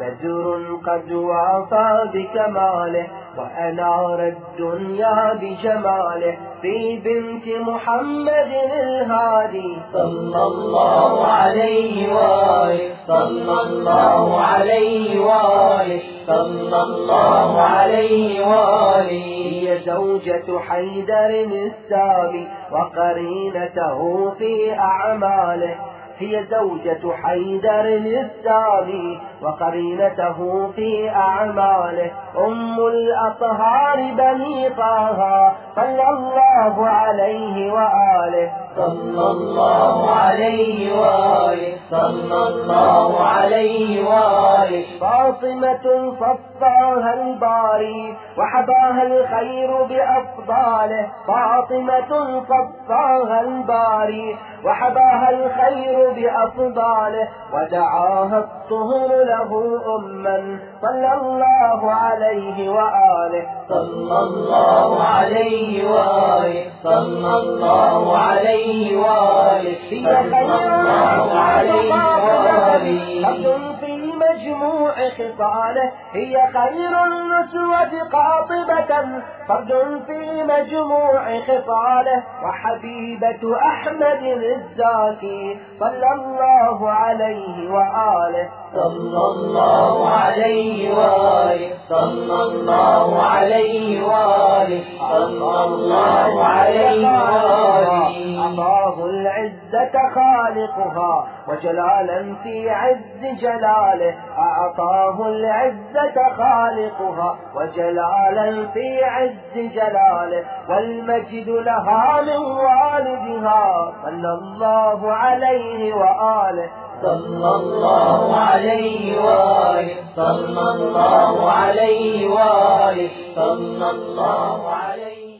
بدر قد وافى بكماله وأنار الدنيا بجماله في بنت محمد الهادي. صلى الله عليه وآله صلى الله عليه وآله صلى الله عليه وآله. هي زوجة حيدر السامي وقرينته في أعماله. هي زوجة حيدر السامي وقرينته في أعماله. أم الأطهار بني طه صلى الله عليه وآله. صلى الله عليه وآله. صلى الله عليه وآله. فاطمة صفاها الباري وحباها الخير بأفضاله. فاطمة صفاها الباري وحباها الخير بأفضاله. ودعاها الطهر له أما صلى الله عليه وآله. صلى الله عليه وآله. صلى الله عليه وآله. هي خير الله عليه وآله في مجموع خصاله هي خير النسوة قاطبة فرد في مجموع خصاله وحبيبة أحمد الزاكي صلى الله عليه وآله. صلى الله عليه وآله. صلى الله عليه وآله. صلى الله عليه وآله. أعطاه العزة خالقها وجلالا في عز جلاله أعطاه العزة خالقها وجلالا في عز جلاله والمجد لها من والدها صلى الله عليه وآله. صلى الله عليه وآله صلى الله عليه وآله صلى الله عليه